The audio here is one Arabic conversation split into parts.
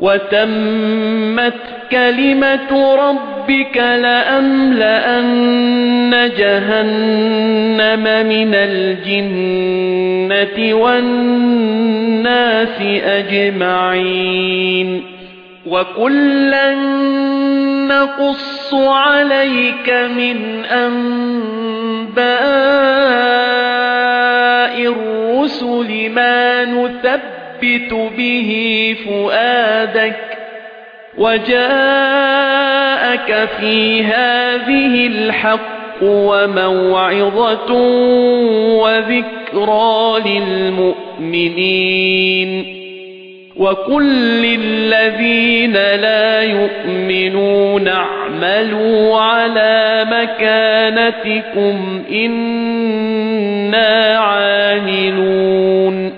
وَتَمَّتْ كَلِمَةُ رَبِّكَ لَأَمْلَأَنَّ جَهَنَّمَ مِنَ الْجِنَّةِ وَالنَّاسِ أَجْمَعِينَ. وَكُلًّا نَّقُصُّ عَلَيْكَ مِنْ أَنبَاءِ نُثَبِّتُ بِهِ فُؤَادَكَ وَجَاءَكَ فِي هَذِهِ الْحَقُّ وَمَوْعِظَةٌ وَذِكْرَى لِلْمُؤْمِنِينَ. وَقُل لِّلَّذِينَ لَا يُؤْمِنُونَ اعْمَلُوا عَلَى مَكَانَتِكُمْ إِنَّا عَامِلُونَ.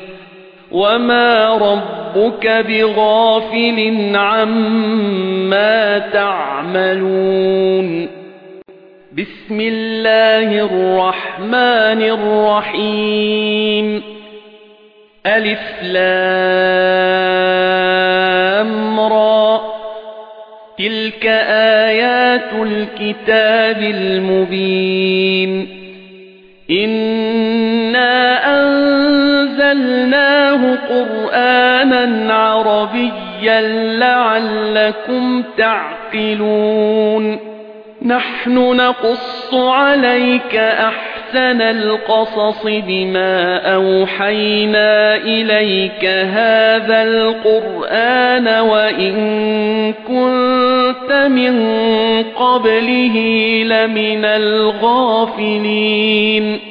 وَمَا رَبُّكَ بِغَافِلٍ عَمَّا تَعْمَلُونَ بِسْمِ اللَّهِ الرَّحْمَنِ الرَّحِيمِ أَلِف لام را تِلْكَ آيَاتُ الْكِتَابِ الْمُبِينِ إِنَّا أَنزَلْنَاهُ قُرْآنًا عَرَبِيًّا لَّعَلَّكُمْ تَعْقِلُونَ. نَحْنُ نَقُصُّ عَلَيْكَ أَحْسَنَ الْقَصَصِ بِمَا أَوْحَيْنَا إِلَيْكَ هَذَا الْقُرْآنَ وَإِن كُنتَ مِن قَبْلِهِ لَمِنَ الْغَافِلِينَ.